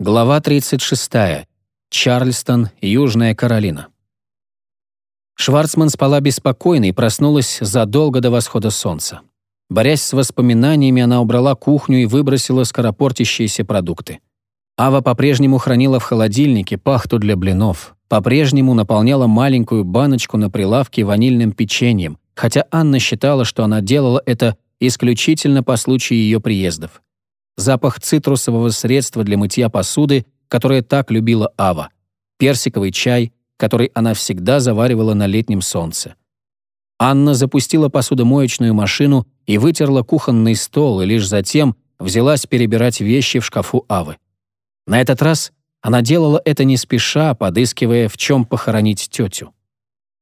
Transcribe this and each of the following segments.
Глава 36. Чарльстон, Южная Каролина. Шварцман спала беспокойно и проснулась задолго до восхода солнца. Борясь с воспоминаниями, она убрала кухню и выбросила скоропортящиеся продукты. Ава по-прежнему хранила в холодильнике пахту для блинов, по-прежнему наполняла маленькую баночку на прилавке ванильным печеньем, хотя Анна считала, что она делала это исключительно по случаю ее приездов запах цитрусового средства для мытья посуды, которое так любила Ава, персиковый чай, который она всегда заваривала на летнем солнце. Анна запустила посудомоечную машину и вытерла кухонный стол, и лишь затем взялась перебирать вещи в шкафу Авы. На этот раз она делала это не спеша, подыскивая, в чем похоронить тетю.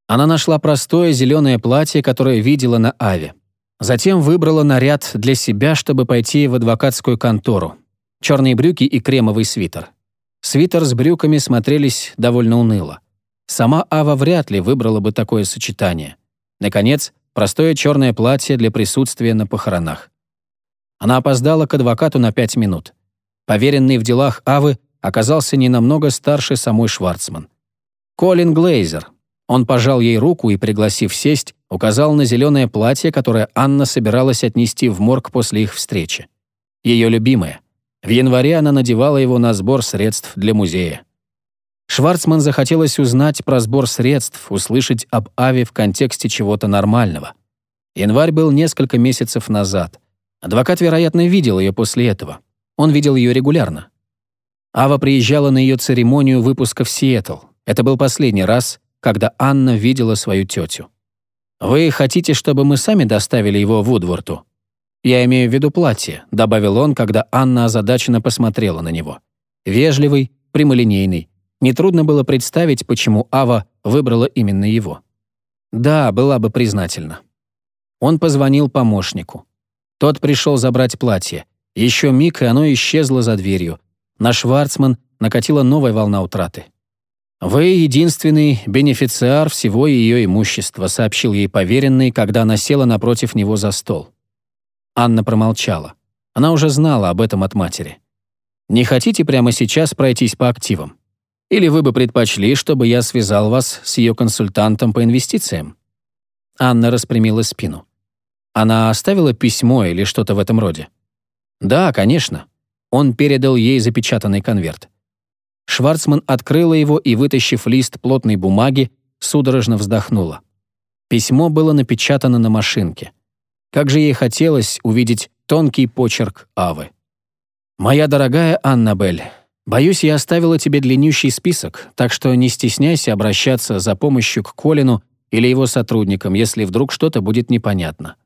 Она нашла простое зеленое платье, которое видела на Аве. Затем выбрала наряд для себя, чтобы пойти в адвокатскую контору. Черные брюки и кремовый свитер. Свитер с брюками смотрелись довольно уныло. Сама Ава вряд ли выбрала бы такое сочетание. Наконец, простое черное платье для присутствия на похоронах. Она опоздала к адвокату на пять минут. Поверенный в делах Авы оказался не намного старше самой Шварцман. Колин Глейзер. Он пожал ей руку и, пригласив сесть, указал на зеленое платье, которое Анна собиралась отнести в морг после их встречи. Ее любимое. В январе она надевала его на сбор средств для музея. Шварцман захотелось узнать про сбор средств, услышать об Аве в контексте чего-то нормального. Январь был несколько месяцев назад. Адвокат, вероятно, видел ее после этого. Он видел ее регулярно. Ава приезжала на ее церемонию выпуска в Сиэтл. Это был последний раз, когда Анна видела свою тетю. «Вы хотите, чтобы мы сами доставили его в Вудворту?» «Я имею в виду платье», — добавил он, когда Анна озадаченно посмотрела на него. Вежливый, прямолинейный. Нетрудно было представить, почему Ава выбрала именно его. Да, была бы признательна. Он позвонил помощнику. Тот пришел забрать платье. Еще миг, и оно исчезло за дверью. На Шварцман накатила новая волна утраты. «Вы единственный бенефициар всего ее имущества», сообщил ей поверенный, когда она села напротив него за стол. Анна промолчала. Она уже знала об этом от матери. «Не хотите прямо сейчас пройтись по активам? Или вы бы предпочли, чтобы я связал вас с ее консультантом по инвестициям?» Анна распрямила спину. Она оставила письмо или что-то в этом роде? «Да, конечно». Он передал ей запечатанный конверт. Шварцман открыла его и, вытащив лист плотной бумаги, судорожно вздохнула. Письмо было напечатано на машинке. Как же ей хотелось увидеть тонкий почерк Авы. «Моя дорогая Аннабель, боюсь, я оставила тебе длиннющий список, так что не стесняйся обращаться за помощью к Колину или его сотрудникам, если вдруг что-то будет непонятно.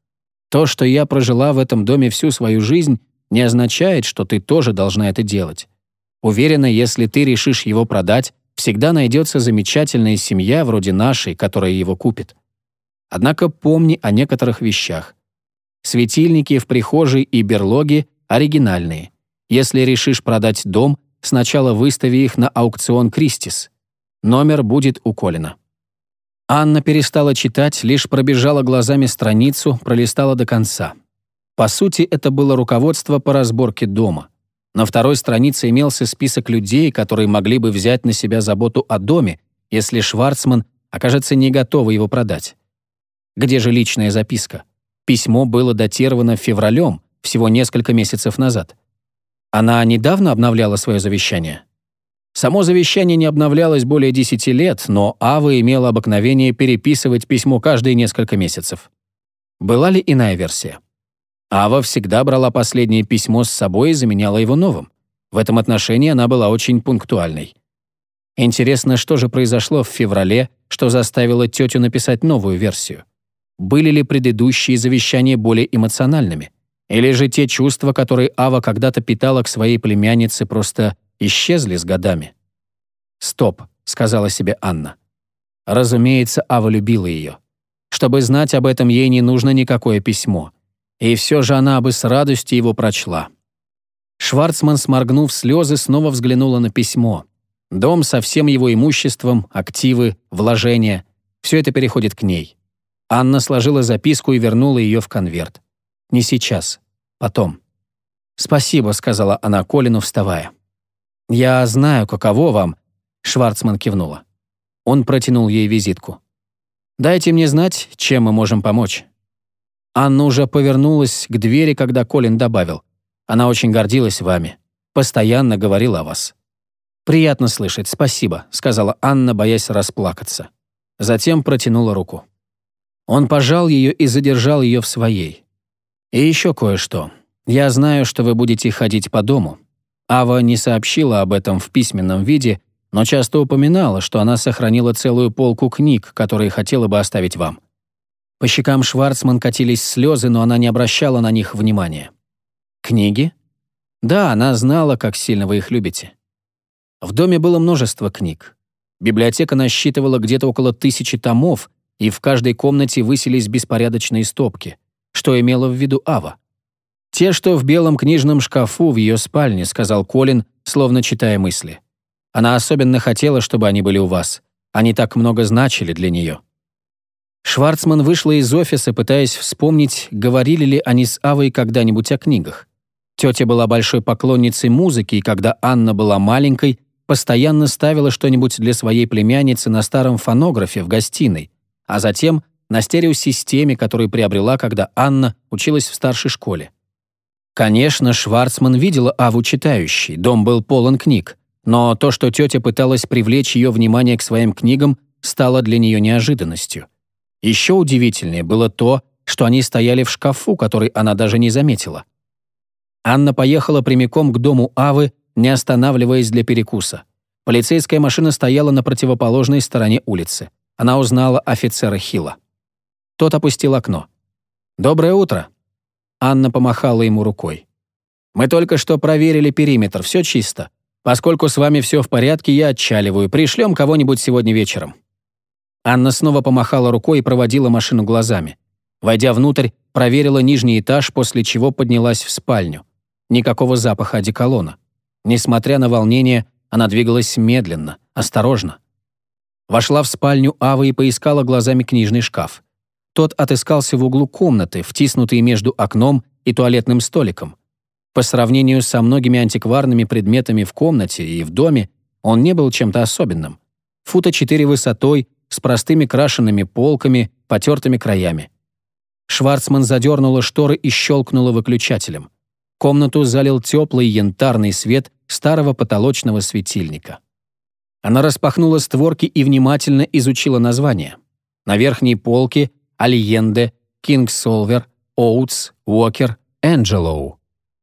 То, что я прожила в этом доме всю свою жизнь, не означает, что ты тоже должна это делать. Уверена, если ты решишь его продать, всегда найдется замечательная семья вроде нашей, которая его купит. Однако помни о некоторых вещах. Светильники в прихожей и берлоге оригинальные. Если решишь продать дом, сначала выстави их на аукцион Кристис. Номер будет у Колина. Анна перестала читать, лишь пробежала глазами страницу, пролистала до конца. По сути, это было руководство по разборке дома. На второй странице имелся список людей, которые могли бы взять на себя заботу о доме, если Шварцман окажется не готова его продать. Где же личная записка? Письмо было датировано февралем, всего несколько месяцев назад. Она недавно обновляла свое завещание? Само завещание не обновлялось более 10 лет, но Ава имела обыкновение переписывать письмо каждые несколько месяцев. Была ли иная версия? Ава всегда брала последнее письмо с собой и заменяла его новым. В этом отношении она была очень пунктуальной. Интересно, что же произошло в феврале, что заставило тетю написать новую версию? Были ли предыдущие завещания более эмоциональными? Или же те чувства, которые Ава когда-то питала к своей племяннице, просто исчезли с годами? «Стоп», — сказала себе Анна. Разумеется, Ава любила ее. Чтобы знать об этом, ей не нужно никакое письмо. И все же она бы с радостью его прочла. Шварцман, сморгнув слезы, снова взглянула на письмо. Дом со всем его имуществом, активы, вложения — все это переходит к ней. Анна сложила записку и вернула ее в конверт. «Не сейчас. Потом». «Спасибо», — сказала она Колину, вставая. «Я знаю, каково вам», — Шварцман кивнула. Он протянул ей визитку. «Дайте мне знать, чем мы можем помочь». Анна уже повернулась к двери, когда Колин добавил. «Она очень гордилась вами. Постоянно говорила о вас». «Приятно слышать, спасибо», — сказала Анна, боясь расплакаться. Затем протянула руку. Он пожал ее и задержал ее в своей. «И еще кое-что. Я знаю, что вы будете ходить по дому. Ава не сообщила об этом в письменном виде, но часто упоминала, что она сохранила целую полку книг, которые хотела бы оставить вам. По щекам Шварцман катились слезы, но она не обращала на них внимания. «Книги?» «Да, она знала, как сильно вы их любите». В доме было множество книг. Библиотека насчитывала где-то около тысячи томов, и в каждой комнате высились беспорядочные стопки, что имела в виду Ава. «Те, что в белом книжном шкафу в ее спальне», — сказал Колин, словно читая мысли. «Она особенно хотела, чтобы они были у вас. Они так много значили для нее». Шварцман вышла из офиса, пытаясь вспомнить, говорили ли они с Авой когда-нибудь о книгах. Тетя была большой поклонницей музыки, и когда Анна была маленькой, постоянно ставила что-нибудь для своей племянницы на старом фонографе в гостиной, а затем на стереосистеме, которую приобрела, когда Анна училась в старшей школе. Конечно, Шварцман видела Аву читающей, дом был полон книг, но то, что тетя пыталась привлечь ее внимание к своим книгам, стало для нее неожиданностью. Еще удивительнее было то, что они стояли в шкафу, который она даже не заметила. Анна поехала прямиком к дому Авы, не останавливаясь для перекуса. Полицейская машина стояла на противоположной стороне улицы. Она узнала офицера Хила. Тот опустил окно. «Доброе утро!» Анна помахала ему рукой. «Мы только что проверили периметр, все чисто. Поскольку с вами все в порядке, я отчаливаю. Пришлем кого-нибудь сегодня вечером». Анна снова помахала рукой и проводила машину глазами. Войдя внутрь, проверила нижний этаж, после чего поднялась в спальню. Никакого запаха одеколона. Несмотря на волнение, она двигалась медленно, осторожно. Вошла в спальню Авы и поискала глазами книжный шкаф. Тот отыскался в углу комнаты, втиснутый между окном и туалетным столиком. По сравнению со многими антикварными предметами в комнате и в доме, он не был чем-то особенным. Фута четыре высотой, с простыми крашенными полками, потертыми краями. Шварцман задернула шторы и щелкнула выключателем. Комнату залил теплый янтарный свет старого потолочного светильника. Она распахнула створки и внимательно изучила названия. На верхней полке Альенде, Кингсолвер, Оутс, Уокер, Энджелоу.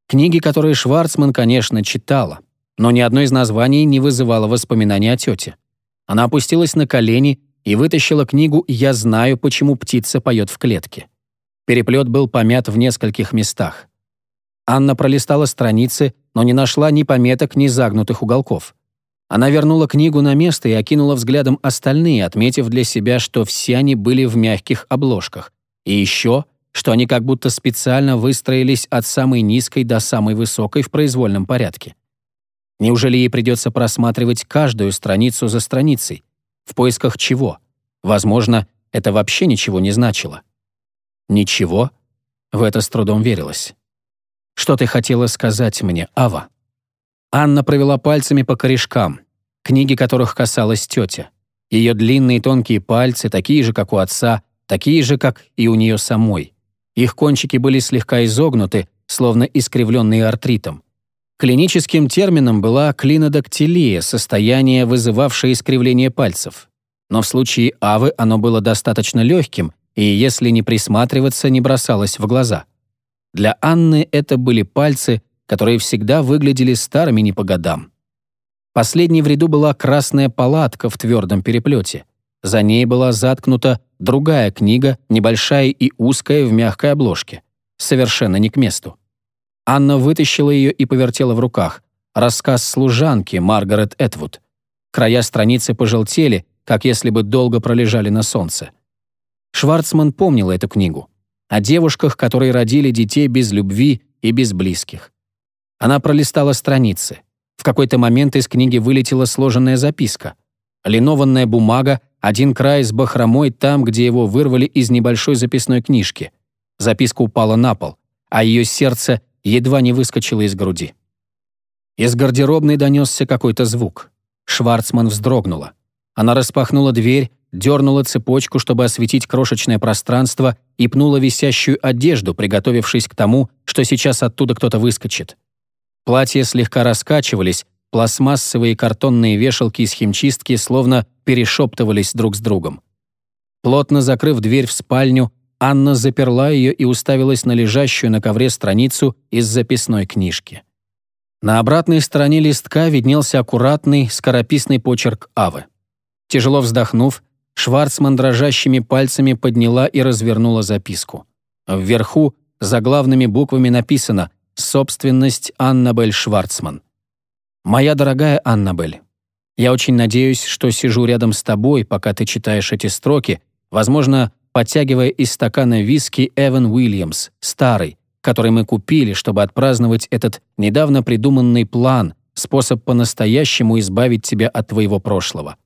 Книги, которые Шварцман, конечно, читала, но ни одно из названий не вызывало воспоминаний о тете. Она опустилась на колени и вытащила книгу «Я знаю, почему птица поет в клетке». Переплет был помят в нескольких местах. Анна пролистала страницы, но не нашла ни пометок, ни загнутых уголков. Она вернула книгу на место и окинула взглядом остальные, отметив для себя, что все они были в мягких обложках. И еще, что они как будто специально выстроились от самой низкой до самой высокой в произвольном порядке. Неужели ей придется просматривать каждую страницу за страницей? В поисках чего? Возможно, это вообще ничего не значило. Ничего? В это с трудом верилось. Что ты хотела сказать мне, Ава? Анна провела пальцами по корешкам, книги которых касалась тетя. Ее длинные тонкие пальцы, такие же, как у отца, такие же, как и у нее самой. Их кончики были слегка изогнуты, словно искривленные артритом. Клиническим термином была клинодактилия, состояние, вызывавшее искривление пальцев. Но в случае Авы оно было достаточно легким, и если не присматриваться, не бросалось в глаза. Для Анны это были пальцы, которые всегда выглядели старыми не по годам. Последней в ряду была красная палатка в твердом переплете. За ней была заткнута другая книга, небольшая и узкая в мягкой обложке. Совершенно не к месту. Анна вытащила ее и повертела в руках. Рассказ служанки Маргарет Этвуд. Края страницы пожелтели, как если бы долго пролежали на солнце. Шварцман помнил эту книгу. О девушках, которые родили детей без любви и без близких. Она пролистала страницы. В какой-то момент из книги вылетела сложенная записка. Линованная бумага, один край с бахромой там, где его вырвали из небольшой записной книжки. Записка упала на пол, а ее сердце едва не выскочила из груди. Из гардеробной донесся какой-то звук. Шварцман вздрогнула. Она распахнула дверь, дернула цепочку, чтобы осветить крошечное пространство, и пнула висящую одежду, приготовившись к тому, что сейчас оттуда кто-то выскочит. Платья слегка раскачивались, пластмассовые картонные вешалки из химчистки словно перешептывались друг с другом. Плотно закрыв дверь в спальню, Анна заперла ее и уставилась на лежащую на ковре страницу из записной книжки. На обратной стороне листка виднелся аккуратный, скорописный почерк Авы. Тяжело вздохнув, Шварцман дрожащими пальцами подняла и развернула записку. Вверху заглавными буквами написано «Собственность Аннабель Шварцман». «Моя дорогая Аннабель, я очень надеюсь, что сижу рядом с тобой, пока ты читаешь эти строки, возможно, подтягивая из стакана виски Эван Уильямс, старый, который мы купили, чтобы отпраздновать этот недавно придуманный план, способ по-настоящему избавить тебя от твоего прошлого.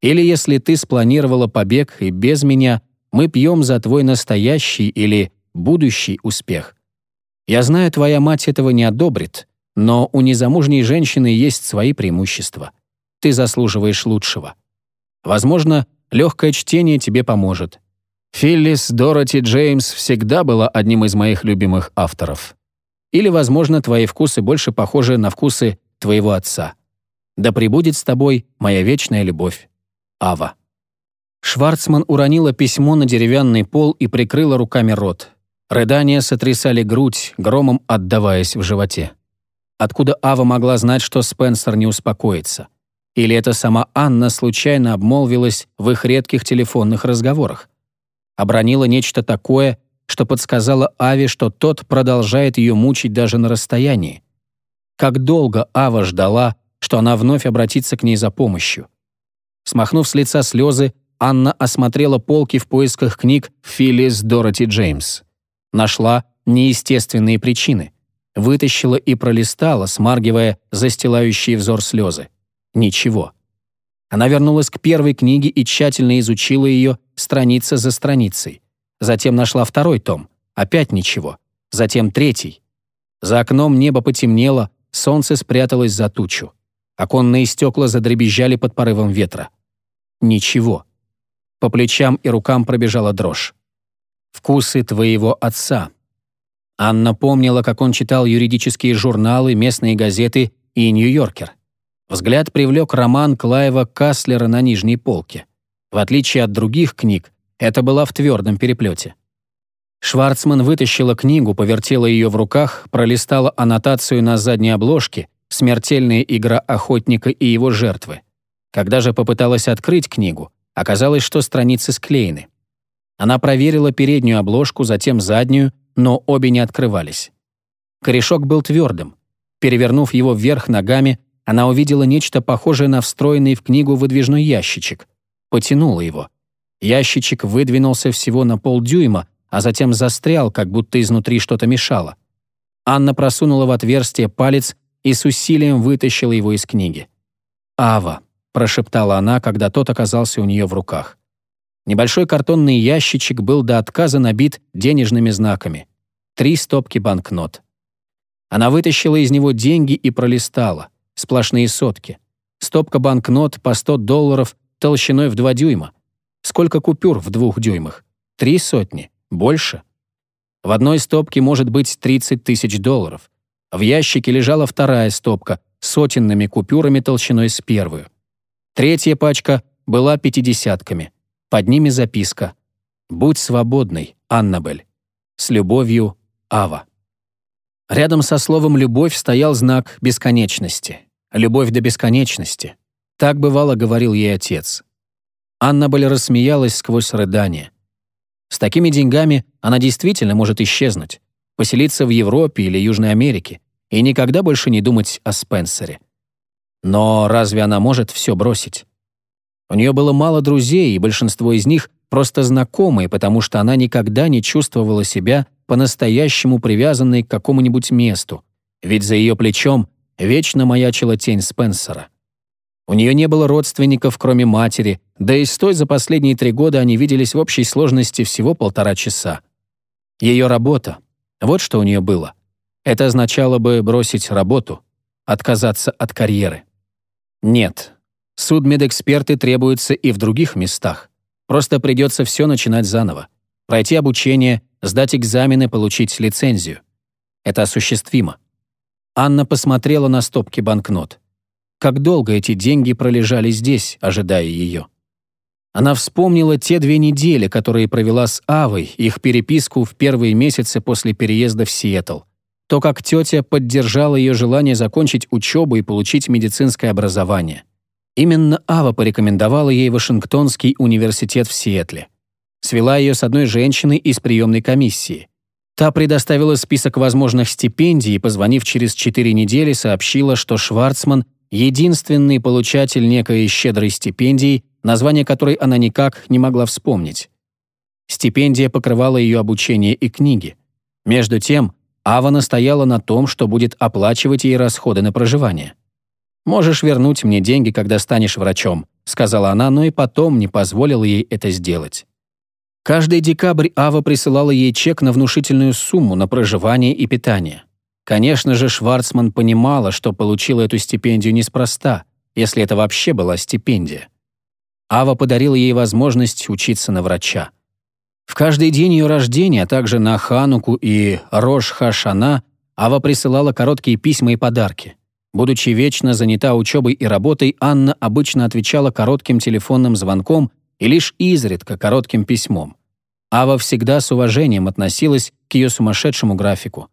Или если ты спланировала побег и без меня, мы пьем за твой настоящий или будущий успех. Я знаю, твоя мать этого не одобрит, но у незамужней женщины есть свои преимущества. Ты заслуживаешь лучшего. Возможно, легкое чтение тебе поможет. Филлис Дороти Джеймс всегда была одним из моих любимых авторов. Или, возможно, твои вкусы больше похожи на вкусы твоего отца. Да пребудет с тобой моя вечная любовь. Ава. Шварцман уронила письмо на деревянный пол и прикрыла руками рот. Рыдания сотрясали грудь, громом отдаваясь в животе. Откуда Ава могла знать, что Спенсер не успокоится? Или это сама Анна случайно обмолвилась в их редких телефонных разговорах? Обронила нечто такое, что подсказала Аве, что тот продолжает ее мучить даже на расстоянии. Как долго Ава ждала, что она вновь обратится к ней за помощью. Смахнув с лица слезы, Анна осмотрела полки в поисках книг Филлис Дороти Джеймс. Нашла неестественные причины. Вытащила и пролистала, смаргивая застилающие взор слезы. Ничего. Она вернулась к первой книге и тщательно изучила ее страница за страницей. Затем нашла второй том. Опять ничего. Затем третий. За окном небо потемнело, солнце спряталось за тучу. Оконные стекла задребезжали под порывом ветра. Ничего. По плечам и рукам пробежала дрожь. «Вкусы твоего отца». Анна помнила, как он читал юридические журналы, местные газеты и «Нью-Йоркер». Взгляд привлек роман Клаева Каслера на нижней полке. В отличие от других книг, это была в твердом переплете. Шварцман вытащила книгу, повертела ее в руках, пролистала аннотацию на задней обложке «Смертельная игра охотника и его жертвы». Когда же попыталась открыть книгу, оказалось, что страницы склеены. Она проверила переднюю обложку, затем заднюю, но обе не открывались. Корешок был твердым. Перевернув его вверх ногами, она увидела нечто похожее на встроенный в книгу выдвижной ящичек. Потянула его. Ящичек выдвинулся всего на полдюйма, а затем застрял, как будто изнутри что-то мешало. Анна просунула в отверстие палец и с усилием вытащила его из книги. «Ава», — прошептала она, когда тот оказался у нее в руках. Небольшой картонный ящичек был до отказа набит денежными знаками. Три стопки банкнот. Она вытащила из него деньги и пролистала. Сплошные сотки. Стопка банкнот по 100 долларов толщиной в 2 дюйма. Сколько купюр в двух дюймах? Три сотни? Больше? В одной стопке может быть 30 тысяч долларов. В ящике лежала вторая стопка с сотенными купюрами толщиной с первую. Третья пачка была пятидесятками. Под ними записка «Будь свободной, Аннабель. С любовью, Ава». Рядом со словом «любовь» стоял знак бесконечности. «Любовь до бесконечности». Так бывало говорил ей отец. Аннабель рассмеялась сквозь рыдание. С такими деньгами она действительно может исчезнуть, поселиться в Европе или Южной Америке и никогда больше не думать о Спенсере. Но разве она может все бросить? У нее было мало друзей, и большинство из них просто знакомые, потому что она никогда не чувствовала себя по-настоящему привязанной к какому-нибудь месту, ведь за ее плечом вечно маячила тень Спенсера. У нее не было родственников, кроме матери, да и с той за последние три года они виделись в общей сложности всего полтора часа. Ее работа — вот что у нее было. Это означало бы бросить работу. отказаться от карьеры. Нет, судмедэксперты требуются и в других местах. Просто придется все начинать заново. Пройти обучение, сдать экзамены, получить лицензию. Это осуществимо. Анна посмотрела на стопки банкнот. Как долго эти деньги пролежали здесь, ожидая ее. Она вспомнила те две недели, которые провела с Авой, их переписку в первые месяцы после переезда в Сиэтл. То, как тетя поддержала ее желание закончить учебу и получить медицинское образование. Именно Ава порекомендовала ей Вашингтонский университет в Сиэтле. Свела ее с одной женщиной из приемной комиссии. Та предоставила список возможных стипендий и, позвонив через четыре недели, сообщила, что Шварцман — единственный получатель некой щедрой стипендии, название которой она никак не могла вспомнить. Стипендия покрывала ее обучение и книги. Между тем, Ава настояла на том, что будет оплачивать ей расходы на проживание. «Можешь вернуть мне деньги, когда станешь врачом», сказала она, но и потом не позволила ей это сделать. Каждый декабрь Ава присылала ей чек на внушительную сумму на проживание и питание. Конечно же, Шварцман понимала, что получила эту стипендию неспроста, если это вообще была стипендия. Ава подарила ей возможность учиться на врача. В каждый день ее рождения, а также на Хануку и Рош-Хашана Ава присылала короткие письма и подарки. Будучи вечно занята учебой и работой, Анна обычно отвечала коротким телефонным звонком и лишь изредка коротким письмом. Ава всегда с уважением относилась к ее сумасшедшему графику.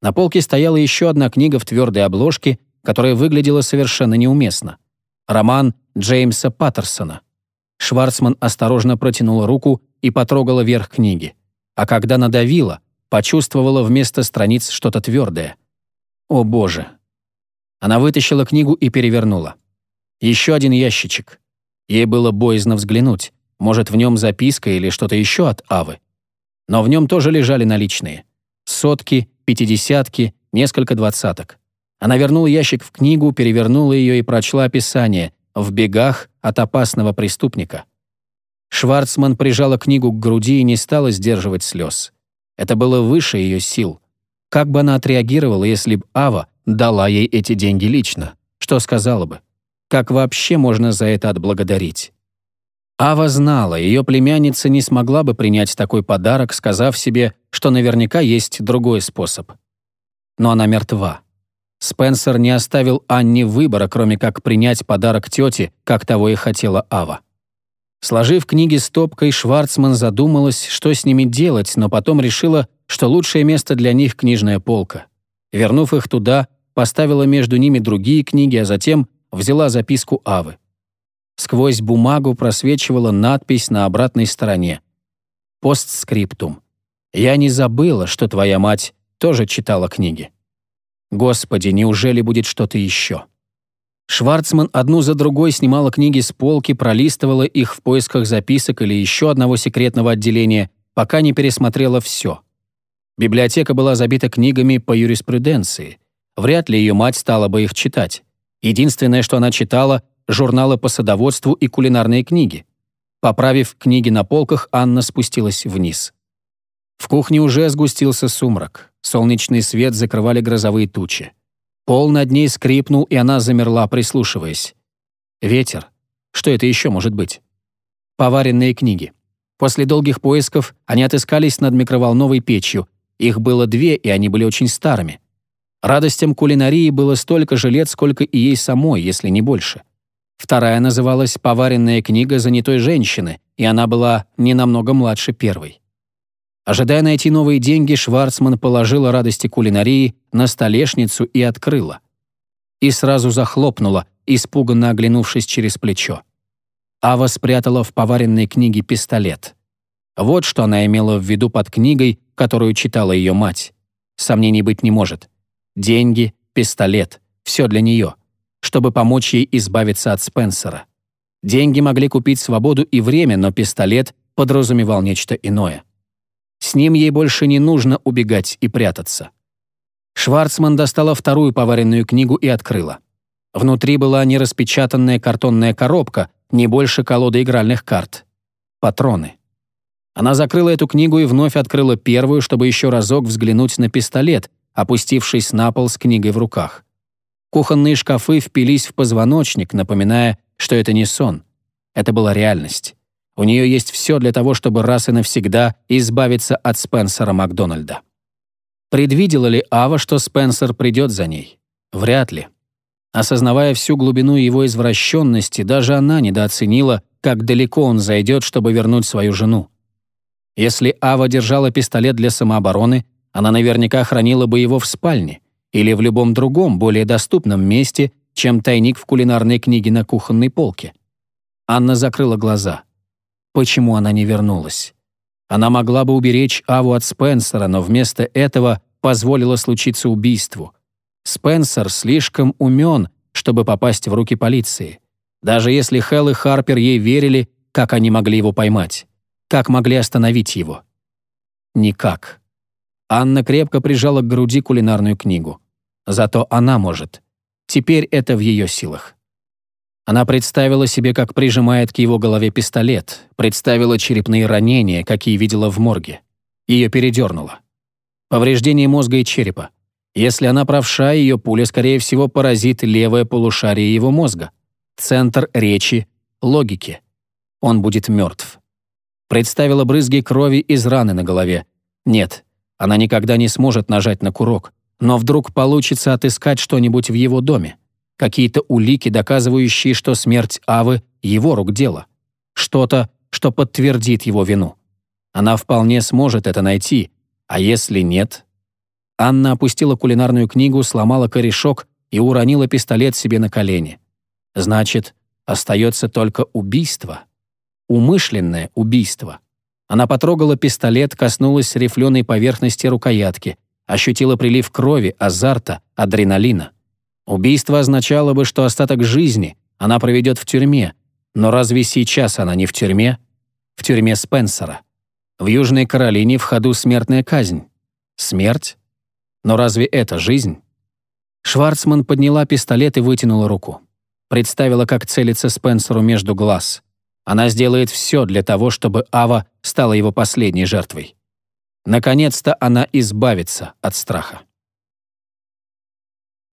На полке стояла еще одна книга в твердой обложке, которая выглядела совершенно неуместно. Роман Джеймса Паттерсона. Шварцман осторожно протянула руку и потрогала верх книги. А когда надавила, почувствовала вместо страниц что-то твердое. О боже! Она вытащила книгу и перевернула. Еще один ящичек. Ей было боязно взглянуть. Может, в нем записка или что-то еще от Авы. Но в нем тоже лежали наличные. Сотки, пятидесятки, несколько двадцаток. Она вернула ящик в книгу, перевернула ее и прочла описание «В бегах от опасного преступника». Шварцман прижала книгу к груди и не стала сдерживать слез. Это было выше ее сил. Как бы она отреагировала, если б Ава дала ей эти деньги лично? Что сказала бы? Как вообще можно за это отблагодарить? Ава знала, ее племянница не смогла бы принять такой подарок, сказав себе, что наверняка есть другой способ. Но она мертва. Спенсер не оставил Анне выбора, кроме как принять подарок тете, как того и хотела Ава. Сложив книги стопкой, Шварцман задумалась, что с ними делать, но потом решила, что лучшее место для них — книжная полка. Вернув их туда, поставила между ними другие книги, а затем взяла записку Авы. Сквозь бумагу просвечивала надпись на обратной стороне. «Постскриптум. Я не забыла, что твоя мать тоже читала книги. Господи, неужели будет что-то еще?» Шварцман одну за другой снимала книги с полки, пролистывала их в поисках записок или еще одного секретного отделения, пока не пересмотрела все. Библиотека была забита книгами по юриспруденции. Вряд ли ее мать стала бы их читать. Единственное, что она читала — журналы по садоводству и кулинарные книги. Поправив книги на полках, Анна спустилась вниз. В кухне уже сгустился сумрак. Солнечный свет закрывали грозовые тучи. Пол над ней скрипнул, и она замерла, прислушиваясь. Ветер. Что это еще может быть? Поваренные книги. После долгих поисков они отыскались над микроволновой печью. Их было две, и они были очень старыми. Радостям кулинарии было столько же лет, сколько и ей самой, если не больше. Вторая называлась «Поваренная книга занятой женщины», и она была не намного младше первой. Ожидая найти новые деньги, Шварцман положила радости кулинарии на столешницу и открыла. И сразу захлопнула, испуганно оглянувшись через плечо. Ава спрятала в поваренной книге пистолет. Вот что она имела в виду под книгой, которую читала ее мать. Сомнений быть не может. Деньги, пистолет — все для нее, чтобы помочь ей избавиться от Спенсера. Деньги могли купить свободу и время, но пистолет подразумевал нечто иное. С ним ей больше не нужно убегать и прятаться. Шварцман достала вторую поваренную книгу и открыла. Внутри была нераспечатанная картонная коробка, не больше колоды игральных карт. Патроны. Она закрыла эту книгу и вновь открыла первую, чтобы еще разок взглянуть на пистолет, опустившись на пол с книгой в руках. Кухонные шкафы впились в позвоночник, напоминая, что это не сон. Это была реальность. У нее есть все для того, чтобы раз и навсегда избавиться от Спенсера Макдональда. Предвидела ли Ава, что Спенсер придет за ней? Вряд ли. Осознавая всю глубину его извращенности, даже она недооценила, как далеко он зайдет, чтобы вернуть свою жену. Если Ава держала пистолет для самообороны, она наверняка хранила бы его в спальне или в любом другом, более доступном месте, чем тайник в кулинарной книге на кухонной полке. Анна закрыла глаза. Почему она не вернулась? Она могла бы уберечь Аву от Спенсера, но вместо этого позволила случиться убийству. Спенсер слишком умен, чтобы попасть в руки полиции. Даже если Хелл и Харпер ей верили, как они могли его поймать? Как могли остановить его? Никак. Анна крепко прижала к груди кулинарную книгу. Зато она может. Теперь это в ее силах. Она представила себе, как прижимает к его голове пистолет, представила черепные ранения, какие видела в морге. Ее передернуло. Повреждение мозга и черепа. Если она правша, ее пуля, скорее всего, поразит левое полушарие его мозга. Центр речи, логики. Он будет мертв. Представила брызги крови из раны на голове. Нет, она никогда не сможет нажать на курок. Но вдруг получится отыскать что-нибудь в его доме. Какие-то улики, доказывающие, что смерть Авы — его рук дело. Что-то, что подтвердит его вину. Она вполне сможет это найти, а если нет, Анна опустила кулинарную книгу, сломала корешок и уронила пистолет себе на колени. Значит, остается только убийство. Умышленное убийство. Она потрогала пистолет, коснулась рифленой поверхности рукоятки, ощутила прилив крови, азарта, адреналина. Убийство означало бы, что остаток жизни она проведет в тюрьме, но разве сейчас она не в тюрьме? В тюрьме Спенсера. В Южной Каролине в ходу смертная казнь. Смерть? Но разве это жизнь? Шварцман подняла пистолет и вытянула руку. Представила, как целится Спенсеру между глаз. Она сделает все для того, чтобы Ава стала его последней жертвой. Наконец-то она избавится от страха.